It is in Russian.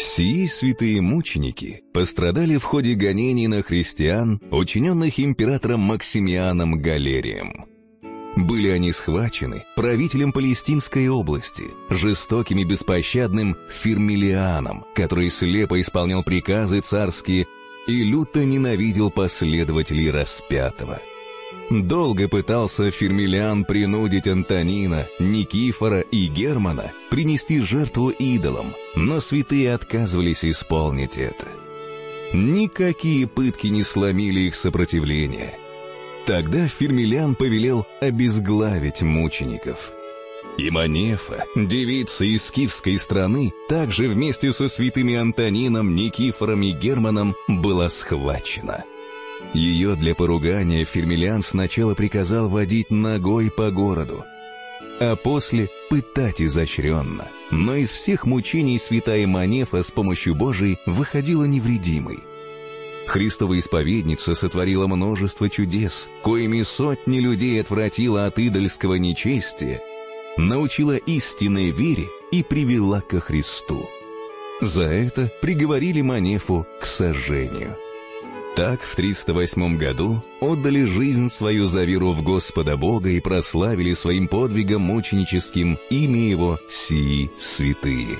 Сии святые мученики пострадали в ходе гонений на христиан, учиненных императором Максимианом Галерием. Были они схвачены правителем Палестинской области, жестоким и беспощадным Фирмилианом, который слепо исполнял приказы царские и люто ненавидел последователей распятого. Долго пытался Фермилиан принудить Антонина, Никифора и Германа принести жертву идолам, но святые отказывались исполнить это. Никакие пытки не сломили их сопротивление. Тогда Фермилиан повелел обезглавить мучеников. И Манефа, девица из скифской страны, также вместе со святыми Антонином, Никифором и Германом была схвачена – ее для поругания Фермилиан сначала приказал водить ногой по городу, а после пытать изощренно. Но из всех мучений святая Манефа с помощью Божией выходила невредимой. Христова исповедница сотворила множество чудес, коими сотни людей отвратила от идольского нечестия, научила истинной вере и привела ко Христу. За это приговорили Манефу к сожжению. Так в 308 году отдали жизнь свою за веру в Господа Бога и прославили своим подвигом мученическим имя Его сии святые.